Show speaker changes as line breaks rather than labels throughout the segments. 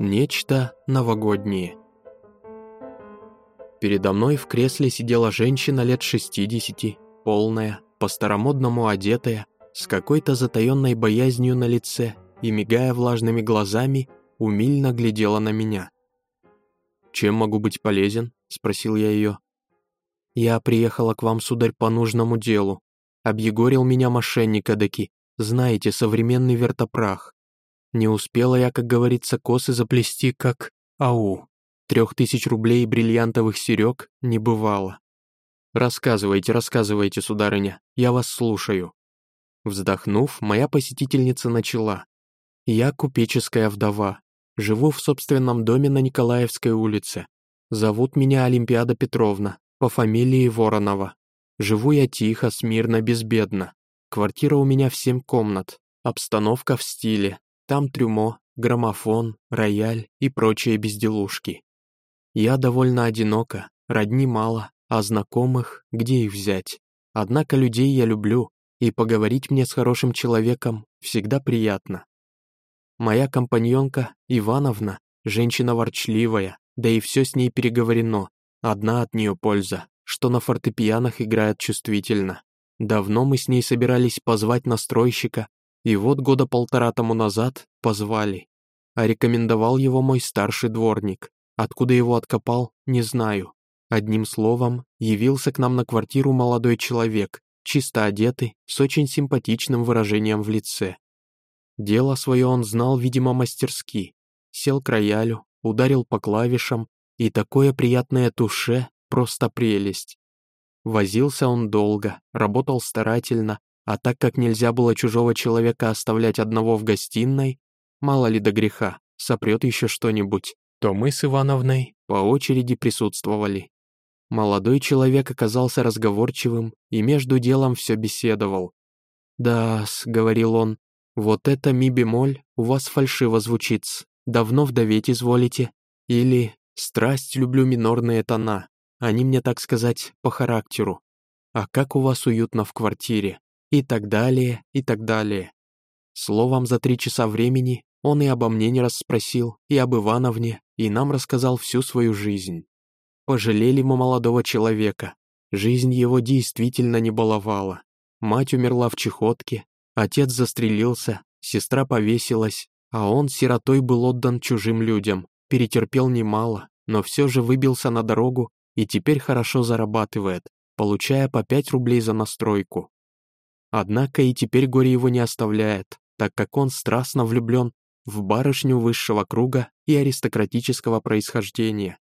Нечто новогоднее. Передо мной в кресле сидела женщина лет 60, полная, по-старомодному одетая, с какой-то затаенной боязнью на лице и, мигая влажными глазами, умильно глядела на меня. «Чем могу быть полезен?» – спросил я ее. «Я приехала к вам, сударь, по нужному делу. Объегорил меня мошенник эдаки, знаете, современный вертопрах. Не успела я, как говорится, косы заплести, как ау. Трех тысяч рублей бриллиантовых серег не бывало. Рассказывайте, рассказывайте, сударыня, я вас слушаю. Вздохнув, моя посетительница начала. Я купеческая вдова. Живу в собственном доме на Николаевской улице. Зовут меня Олимпиада Петровна, по фамилии Воронова. Живу я тихо, смирно, безбедно. Квартира у меня в семь комнат. Обстановка в стиле, там трюмо, граммофон, рояль и прочие безделушки. Я довольно одинока, родни мало, а знакомых, где их взять? Однако людей я люблю, и поговорить мне с хорошим человеком всегда приятно. Моя компаньонка, Ивановна, женщина ворчливая, да и все с ней переговорено, одна от нее польза, что на фортепианах играет чувствительно. Давно мы с ней собирались позвать настройщика, и вот года полтора тому назад позвали. А рекомендовал его мой старший дворник. Откуда его откопал, не знаю. Одним словом, явился к нам на квартиру молодой человек, чисто одетый, с очень симпатичным выражением в лице. Дело свое он знал, видимо, мастерски. Сел к роялю, ударил по клавишам, и такое приятное туше, просто прелесть. Возился он долго, работал старательно, а так как нельзя было чужого человека оставлять одного в гостиной, мало ли до греха, сопрет еще что-нибудь, то мы с Ивановной по очереди присутствовали. Молодой человек оказался разговорчивым и между делом все беседовал. «Да-с», — говорил он, — «вот это ми-бемоль у вас фальшиво звучит давно вдоветь изволите, или страсть люблю минорные тона, они мне, так сказать, по характеру. А как у вас уютно в квартире, и так далее, и так далее. Словом, за три часа времени он и обо мне не расспросил, и об Ивановне, и нам рассказал всю свою жизнь. Пожалели мы молодого человека. Жизнь его действительно не баловала. Мать умерла в чехотке, отец застрелился, сестра повесилась, а он сиротой был отдан чужим людям, перетерпел немало, но все же выбился на дорогу и теперь хорошо зарабатывает, получая по 5 рублей за настройку. Однако и теперь горе его не оставляет, так как он страстно влюблен в барышню высшего круга и аристократического происхождения.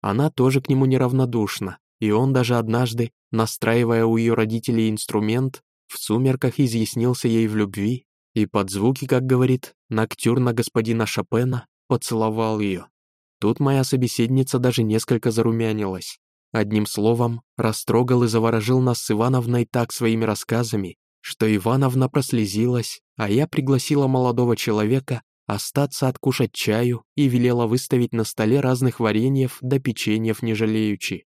Она тоже к нему неравнодушна, и он даже однажды, настраивая у ее родителей инструмент, в сумерках изъяснился ей в любви и под звуки, как говорит, ноктюрна господина Шопена поцеловал ее. Тут моя собеседница даже несколько зарумянилась. Одним словом, растрогал и заворожил нас с Ивановной так своими рассказами, что Ивановна прослезилась, а я пригласила молодого человека остаться откушать чаю и велела выставить на столе разных вареньев да печеньев не жалеючи.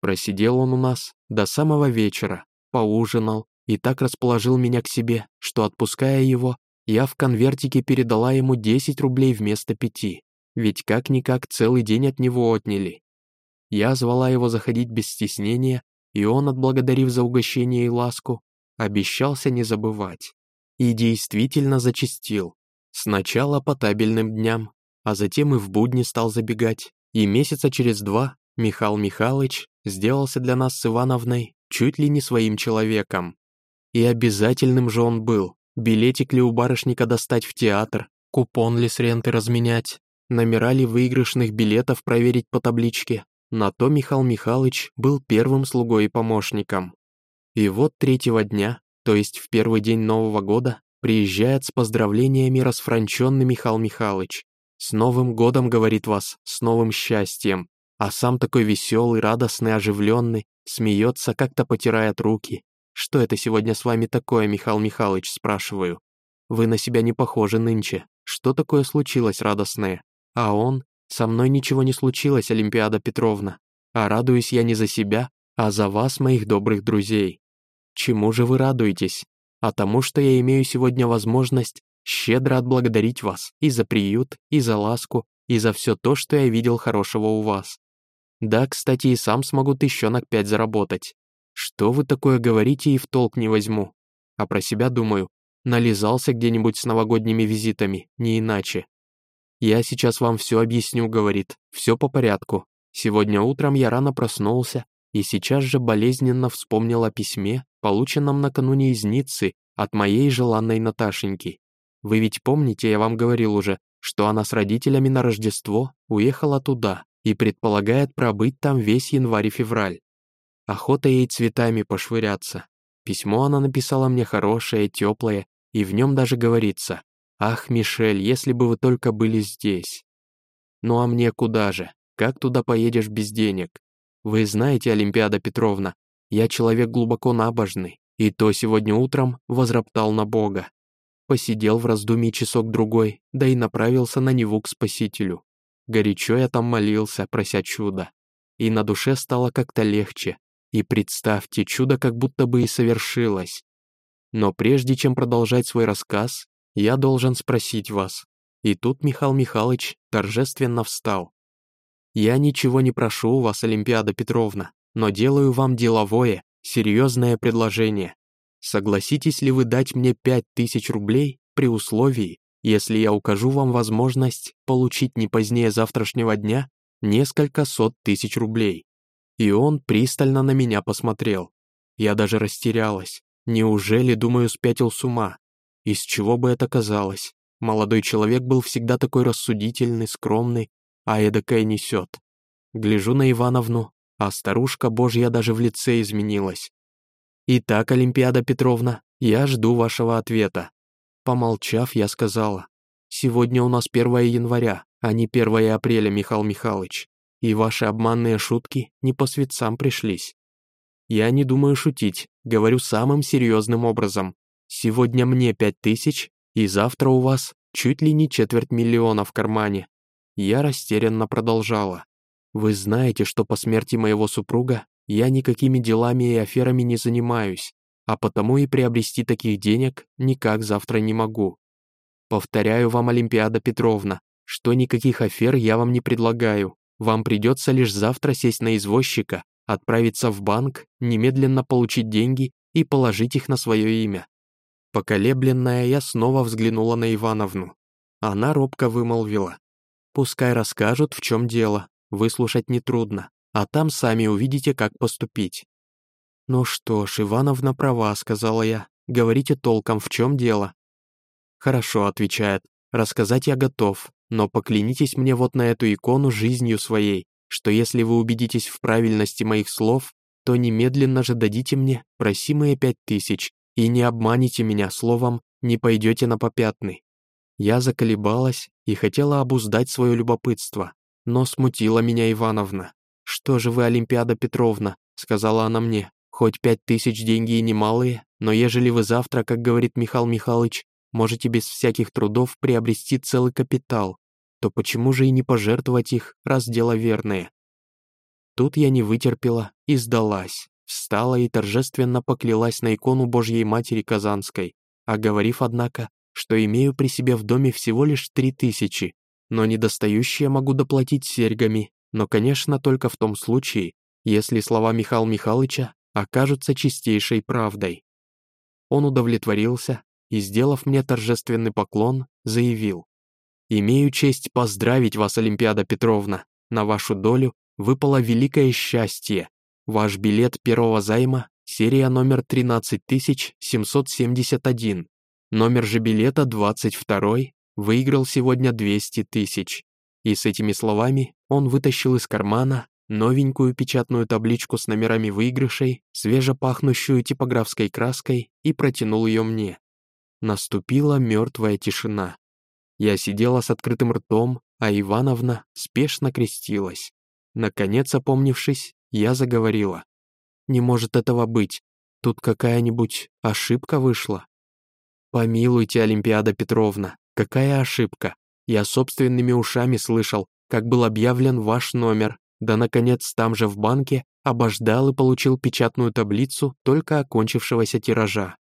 Просидел он у нас до самого вечера, поужинал и так расположил меня к себе, что, отпуская его, я в конвертике передала ему 10 рублей вместо пяти, ведь как-никак целый день от него отняли. Я звала его заходить без стеснения, и он, отблагодарив за угощение и ласку, обещался не забывать. И действительно зачастил. Сначала по табельным дням, а затем и в будни стал забегать. И месяца через два Михаил Михайлович сделался для нас с Ивановной чуть ли не своим человеком. И обязательным же он был, билетик ли у барышника достать в театр, купон ли с ренты разменять, номера ли выигрышных билетов проверить по табличке, на то Михаил Михайлович был первым слугой и помощником. И вот третьего дня, то есть в первый день Нового года, приезжает с поздравлениями расфранченный Михаил Михайлович. «С Новым годом, — говорит вас, — с новым счастьем!» А сам такой веселый, радостный, оживленный, смеется, как-то потирает руки. «Что это сегодня с вами такое, Михаил Михайлович?» — спрашиваю. «Вы на себя не похожи нынче. Что такое случилось радостное?» А он, со мной ничего не случилось, Олимпиада Петровна, а радуюсь я не за себя, а за вас, моих добрых друзей. Чему же вы радуетесь? А тому, что я имею сегодня возможность щедро отблагодарить вас и за приют, и за ласку, и за все то, что я видел хорошего у вас. Да, кстати, и сам смогу тысячонок пять заработать. Что вы такое говорите и в толк не возьму. А про себя думаю, нализался где-нибудь с новогодними визитами, не иначе. «Я сейчас вам все объясню», — говорит, — «все по порядку. Сегодня утром я рано проснулся и сейчас же болезненно вспомнил о письме, полученном накануне из Ниццы от моей желанной Наташеньки. Вы ведь помните, я вам говорил уже, что она с родителями на Рождество уехала туда и предполагает пробыть там весь январь и февраль. Охота ей цветами пошвыряться. Письмо она написала мне хорошее, теплое, и в нем даже говорится «Ах, Мишель, если бы вы только были здесь». Ну а мне куда же? Как туда поедешь без денег? Вы знаете, Олимпиада Петровна, я человек глубоко набожный, и то сегодня утром возроптал на Бога. Посидел в раздумье часок-другой, да и направился на Неву к Спасителю. Горячо я там молился, прося чуда. И на душе стало как-то легче. И представьте, чудо как будто бы и совершилось. Но прежде чем продолжать свой рассказ, я должен спросить вас. И тут Михаил Михайлович торжественно встал. Я ничего не прошу у вас, Олимпиада Петровна, но делаю вам деловое, серьезное предложение. Согласитесь ли вы дать мне пять тысяч рублей при условии, если я укажу вам возможность получить не позднее завтрашнего дня несколько сот тысяч рублей? И он пристально на меня посмотрел. Я даже растерялась. Неужели, думаю, спятил с ума? Из чего бы это казалось? Молодой человек был всегда такой рассудительный, скромный, а эдакое несет. Гляжу на Ивановну, а старушка божья даже в лице изменилась. «Итак, Олимпиада Петровна, я жду вашего ответа». Помолчав, я сказала, «Сегодня у нас 1 января, а не 1 апреля, Михаил Михайлович, и ваши обманные шутки не по светцам пришлись. Я не думаю шутить, говорю самым серьезным образом. Сегодня мне пять тысяч, и завтра у вас чуть ли не четверть миллиона в кармане. Я растерянно продолжала. «Вы знаете, что по смерти моего супруга я никакими делами и аферами не занимаюсь, а потому и приобрести таких денег никак завтра не могу. Повторяю вам, Олимпиада Петровна, что никаких афер я вам не предлагаю. Вам придется лишь завтра сесть на извозчика, отправиться в банк, немедленно получить деньги и положить их на свое имя». Поколебленная, я снова взглянула на Ивановну. Она робко вымолвила. Пускай расскажут, в чем дело, выслушать нетрудно, а там сами увидите, как поступить. «Ну что ж, Ивановна права», — сказала я. «Говорите толком, в чем дело?» «Хорошо», — отвечает. «Рассказать я готов, но поклянитесь мне вот на эту икону жизнью своей, что если вы убедитесь в правильности моих слов, то немедленно же дадите мне просимые пять тысяч и не обманете меня словом, не пойдете на попятный. Я заколебалась и хотела обуздать свое любопытство, но смутила меня Ивановна. «Что же вы, Олимпиада Петровна?» — сказала она мне. «Хоть пять тысяч деньги и немалые, но ежели вы завтра, как говорит Михаил Михайлович, можете без всяких трудов приобрести целый капитал, то почему же и не пожертвовать их, раз дело верное?» Тут я не вытерпела и сдалась, встала и торжественно поклялась на икону Божьей Матери Казанской, оговорив, однако, что имею при себе в доме всего лишь три тысячи, но недостающие могу доплатить серьгами, но, конечно, только в том случае, если слова Михаила Михайловича окажутся чистейшей правдой. Он удовлетворился и, сделав мне торжественный поклон, заявил. «Имею честь поздравить вас, Олимпиада Петровна. На вашу долю выпало великое счастье. Ваш билет первого займа, серия номер 13771, Номер же билета 22 выиграл сегодня 200 тысяч. И с этими словами он вытащил из кармана новенькую печатную табличку с номерами выигрышей, свежепахнущую типографской краской и протянул ее мне. Наступила мертвая тишина. Я сидела с открытым ртом, а Ивановна спешно крестилась. Наконец, опомнившись, я заговорила. «Не может этого быть. Тут какая-нибудь ошибка вышла». Помилуйте, Олимпиада Петровна, какая ошибка. Я собственными ушами слышал, как был объявлен ваш номер, да, наконец, там же в банке обождал и получил печатную таблицу только окончившегося тиража.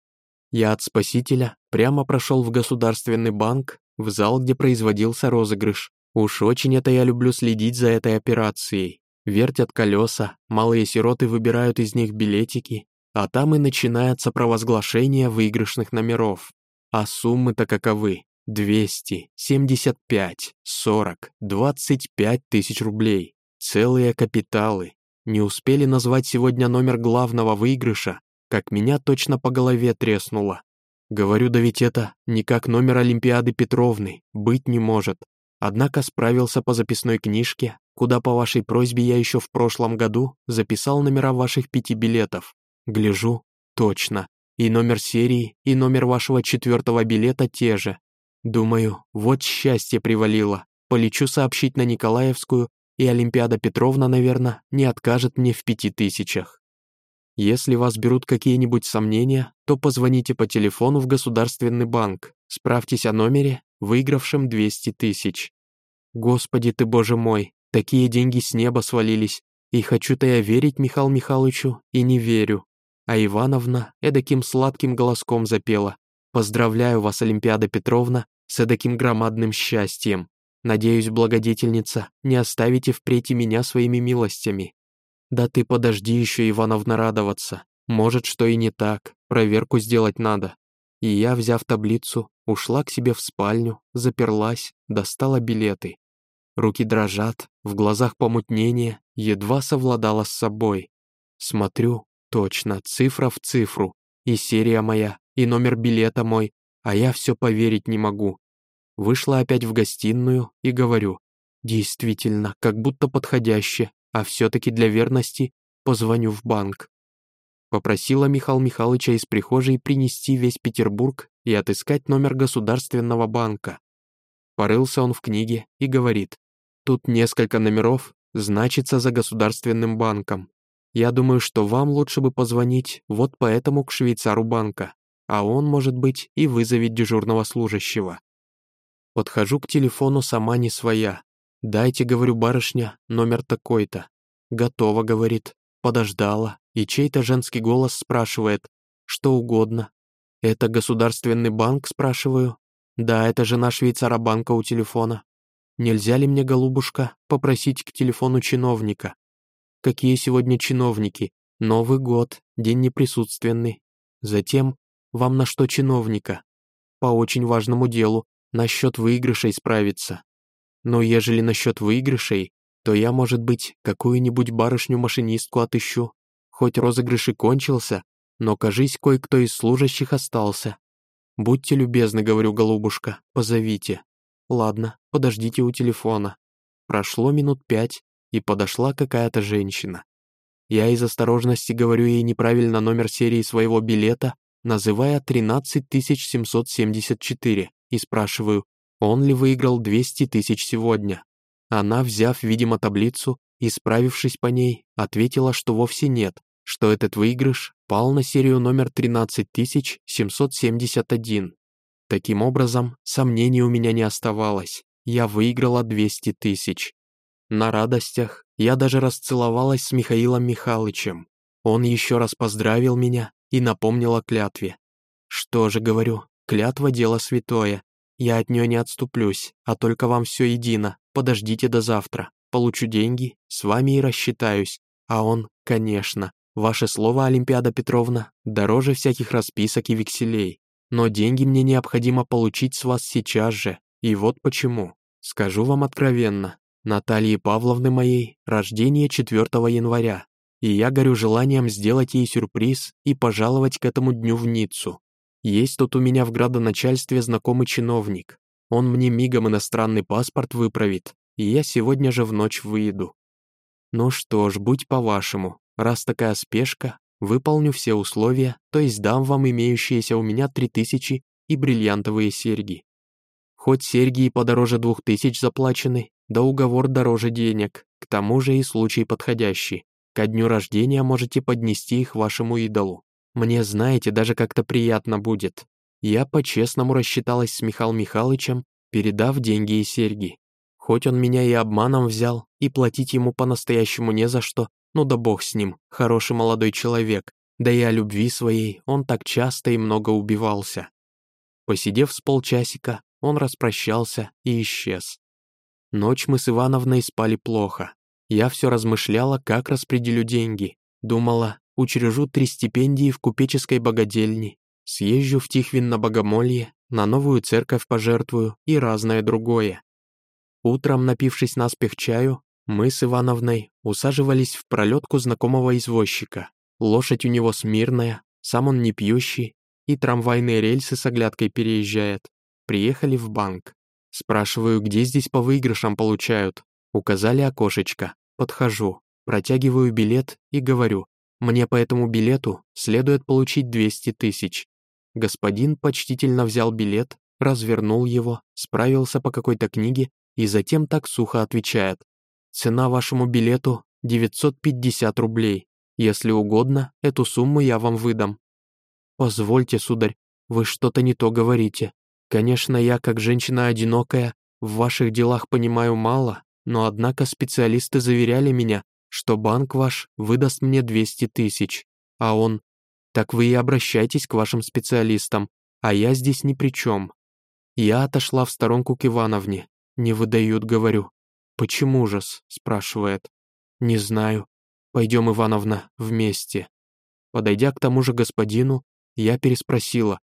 Я от спасителя прямо прошел в государственный банк, в зал, где производился розыгрыш. Уж очень это я люблю следить за этой операцией. Вертят колеса, малые сироты выбирают из них билетики, а там и начинается провозглашение выигрышных номеров. А суммы-то каковы? 200, 75, 40, 25 тысяч рублей. Целые капиталы. Не успели назвать сегодня номер главного выигрыша, как меня точно по голове треснуло. Говорю, да ведь это не как номер Олимпиады Петровны, быть не может. Однако справился по записной книжке, куда по вашей просьбе я еще в прошлом году записал номера ваших пяти билетов. Гляжу, точно. И номер серии, и номер вашего четвертого билета те же. Думаю, вот счастье привалило. Полечу сообщить на Николаевскую, и Олимпиада Петровна, наверное, не откажет мне в пяти тысячах. Если вас берут какие-нибудь сомнения, то позвоните по телефону в Государственный банк, справьтесь о номере, выигравшем 200 тысяч. Господи ты, боже мой, такие деньги с неба свалились, и хочу-то я верить Михаилу Михайловичу, и не верю. А Ивановна эдаким сладким голоском запела. «Поздравляю вас, Олимпиада Петровна, с эдаким громадным счастьем. Надеюсь, благодетельница, не оставите впредь меня своими милостями. Да ты подожди еще, Ивановна, радоваться. Может, что и не так, проверку сделать надо. И я, взяв таблицу, ушла к себе в спальню, заперлась, достала билеты. Руки дрожат, в глазах помутнение, едва совладала с собой. Смотрю, точно, цифра в цифру, и серия моя, и номер билета мой, а я все поверить не могу. Вышла опять в гостиную и говорю, действительно, как будто подходяще, а все-таки для верности позвоню в банк. Попросила Михаила Михайловича из прихожей принести весь Петербург и отыскать номер Государственного банка. Порылся он в книге и говорит, тут несколько номеров, значится за Государственным банком. Я думаю, что вам лучше бы позвонить вот поэтому к швейцару банка а он, может быть, и вызовет дежурного служащего. Подхожу к телефону сама не своя. «Дайте, — говорю, барышня, — номер такой-то». «Готово», — говорит. Подождала, и чей-то женский голос спрашивает, что угодно. «Это государственный банк?» — спрашиваю. «Да, это жена швейцара банка у телефона. Нельзя ли мне, голубушка, попросить к телефону чиновника? Какие сегодня чиновники? Новый год, день неприсутственный. Затем вам на что чиновника? По очень важному делу, насчет выигрышей справиться. Но ежели насчет выигрышей, то я, может быть, какую-нибудь барышню-машинистку отыщу. Хоть розыгрыш и кончился, но, кажись, кое-кто из служащих остался. Будьте любезны, говорю, голубушка, позовите. Ладно, подождите у телефона. Прошло минут пять, и подошла какая-то женщина. Я из осторожности говорю ей неправильно номер серии своего билета, называя 13774, и спрашиваю, он ли выиграл 200 тысяч сегодня. Она, взяв, видимо, таблицу и справившись по ней, ответила, что вовсе нет, что этот выигрыш пал на серию номер 13771. Таким образом, сомнений у меня не оставалось. Я выиграла 200 тысяч. На радостях я даже расцеловалась с Михаилом Михайловичем. Он еще раз поздравил меня и напомнил о клятве. Что же, говорю, клятва — дело святое. Я от нее не отступлюсь, а только вам все едино. Подождите до завтра. Получу деньги, с вами и рассчитаюсь. А он, конечно, ваше слово, Олимпиада Петровна, дороже всяких расписок и векселей. Но деньги мне необходимо получить с вас сейчас же. И вот почему. Скажу вам откровенно. Натальи Павловны моей рождение 4 января, и я горю желанием сделать ей сюрприз и пожаловать к этому дню в Ниццу. Есть тут у меня в градоначальстве знакомый чиновник. Он мне мигом иностранный паспорт выправит, и я сегодня же в ночь выеду. Ну что ж, будь по-вашему, раз такая спешка, выполню все условия, то есть дам вам имеющиеся у меня три тысячи и бриллиантовые серьги. Хоть серьги и подороже двух тысяч заплачены, да уговор дороже денег, к тому же и случай подходящий. Ко дню рождения можете поднести их вашему идолу. Мне, знаете, даже как-то приятно будет. Я по-честному рассчиталась с Михаилом Михайловичем, передав деньги и серьги. Хоть он меня и обманом взял, и платить ему по-настоящему не за что, ну да бог с ним, хороший молодой человек. да и о любви своей он так часто и много убивался. Посидев с полчасика, он распрощался и исчез. Ночь мы с Ивановной спали плохо. Я все размышляла, как распределю деньги. Думала, учрежу три стипендии в купеческой богадельне, съезжу в Тихвин на богомолье, на новую церковь пожертвую и разное другое. Утром, напившись наспех чаю, мы с Ивановной усаживались в пролетку знакомого извозчика. Лошадь у него смирная, сам он не пьющий, и трамвайные рельсы с оглядкой переезжает. Приехали в банк. Спрашиваю, где здесь по выигрышам получают. Указали окошечко. Подхожу, протягиваю билет и говорю, мне по этому билету следует получить 200 тысяч. Господин почтительно взял билет, развернул его, справился по какой-то книге и затем так сухо отвечает. Цена вашему билету 950 рублей. Если угодно, эту сумму я вам выдам. Позвольте, сударь, вы что-то не то говорите. Конечно, я, как женщина одинокая, в ваших делах понимаю мало, но однако специалисты заверяли меня, что банк ваш выдаст мне 200 тысяч, а он... Так вы и обращайтесь к вашим специалистам, а я здесь ни при чем. Я отошла в сторонку к Ивановне. Не выдают, говорю. «Почему же-с?» спрашивает. «Не знаю. Пойдем, Ивановна, вместе». Подойдя к тому же господину, я переспросила.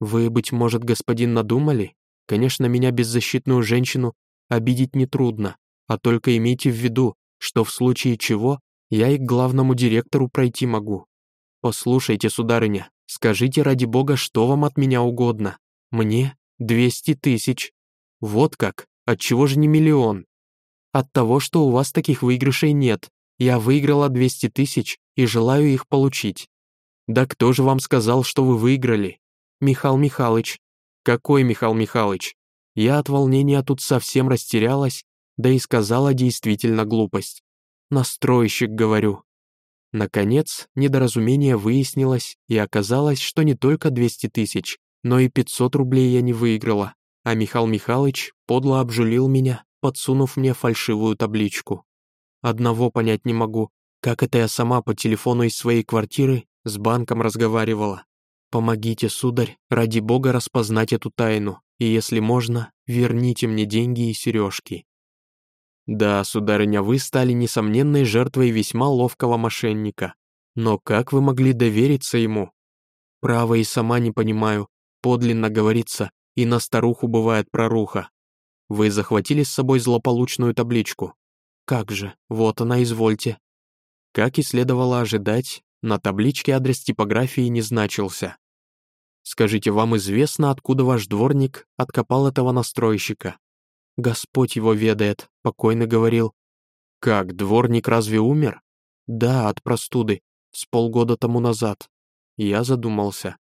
«Вы, быть может, господин, надумали? Конечно, меня, беззащитную женщину, обидеть нетрудно, а только имейте в виду, что в случае чего я и к главному директору пройти могу. Послушайте, сударыня, скажите ради бога, что вам от меня угодно. Мне 200 тысяч. Вот как, отчего же не миллион? От того, что у вас таких выигрышей нет. Я выиграла 200 тысяч и желаю их получить. Да кто же вам сказал, что вы выиграли? Михаил Михайлович. Какой Михаил Михайлович? Я от волнения тут совсем растерялась, да и сказала действительно глупость. Настройщик, говорю. Наконец, недоразумение выяснилось, и оказалось, что не только 200 тысяч, но и 500 рублей я не выиграла, а Михаил Михайлович подло обжулил меня, подсунув мне фальшивую табличку. Одного понять не могу, как это я сама по телефону из своей квартиры с банком разговаривала. Помогите, сударь, ради бога распознать эту тайну, и если можно, верните мне деньги и сережки. Да, сударыня, вы стали несомненной жертвой весьма ловкого мошенника. Но как вы могли довериться ему? Право и сама не понимаю. Подлинно говорится, и на старуху бывает проруха. Вы захватили с собой злополучную табличку. Как же, вот она, извольте. Как и следовало ожидать, на табличке адрес типографии не значился. Скажите, вам известно, откуда ваш дворник откопал этого настройщика? Господь его ведает, покойно говорил. Как, дворник разве умер? Да, от простуды, с полгода тому назад. Я задумался.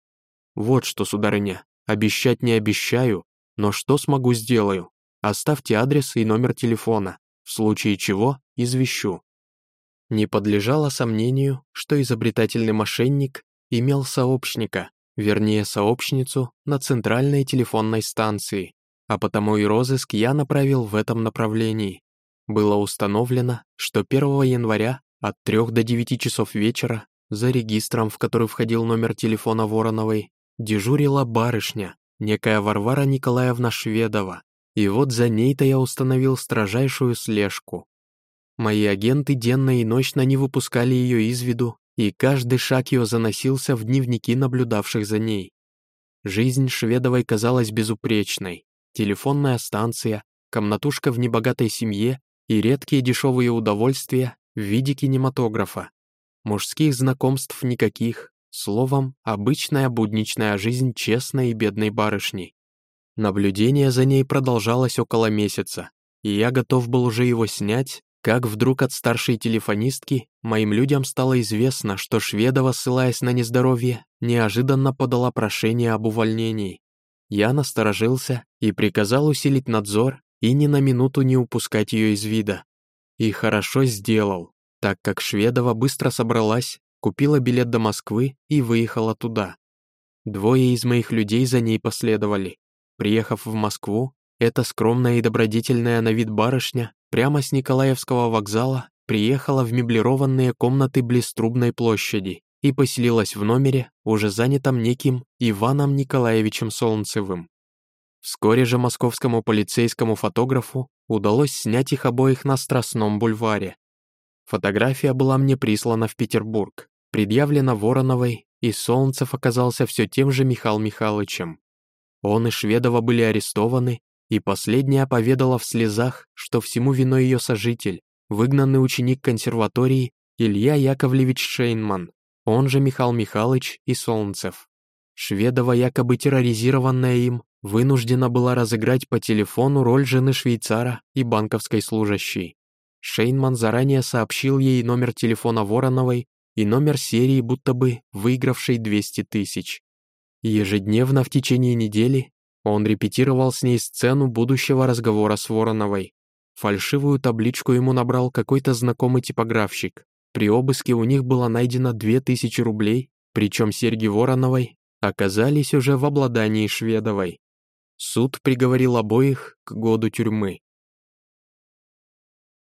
Вот что, сударыня, обещать не обещаю, но что смогу сделаю. Оставьте адрес и номер телефона, в случае чего извещу. Не подлежало сомнению, что изобретательный мошенник имел сообщника, вернее сообщницу, на центральной телефонной станции, а потому и розыск я направил в этом направлении. Было установлено, что 1 января от 3 до 9 часов вечера за регистром, в который входил номер телефона Вороновой, дежурила барышня, некая Варвара Николаевна Шведова, и вот за ней-то я установил строжайшую слежку. Мои агенты денно и ночно не выпускали ее из виду, и каждый шаг ее заносился в дневники наблюдавших за ней. Жизнь Шведовой казалась безупречной. Телефонная станция, комнатушка в небогатой семье и редкие дешевые удовольствия в виде кинематографа. Мужских знакомств никаких, словом, обычная будничная жизнь честной и бедной барышни. Наблюдение за ней продолжалось около месяца, и я готов был уже его снять, как вдруг от старшей телефонистки моим людям стало известно, что Шведова, ссылаясь на нездоровье, неожиданно подала прошение об увольнении. Я насторожился и приказал усилить надзор и ни на минуту не упускать ее из вида. И хорошо сделал, так как Шведова быстро собралась, купила билет до Москвы и выехала туда. Двое из моих людей за ней последовали. Приехав в Москву, эта скромная и добродетельная на вид барышня прямо с Николаевского вокзала приехала в меблированные комнаты близ Трубной площади и поселилась в номере, уже занятом неким Иваном Николаевичем Солнцевым. Вскоре же московскому полицейскому фотографу удалось снять их обоих на Страстном бульваре. Фотография была мне прислана в Петербург, предъявлена Вороновой, и Солнцев оказался все тем же Михаил Михайловичем. Он и Шведова были арестованы, и последняя поведала в слезах, что всему виной ее сожитель, выгнанный ученик консерватории Илья Яковлевич Шейнман, он же Михаил Михайлович и Солнцев. Шведова, якобы терроризированная им, вынуждена была разыграть по телефону роль жены швейцара и банковской служащей. Шейнман заранее сообщил ей номер телефона Вороновой и номер серии, будто бы выигравшей 200 тысяч. Ежедневно в течение недели он репетировал с ней сцену будущего разговора с Вороновой. Фальшивую табличку ему набрал какой-то знакомый типографщик. При обыске у них было найдено 2000 рублей, причем серьги Вороновой оказались уже в обладании Шведовой. Суд приговорил обоих к году тюрьмы.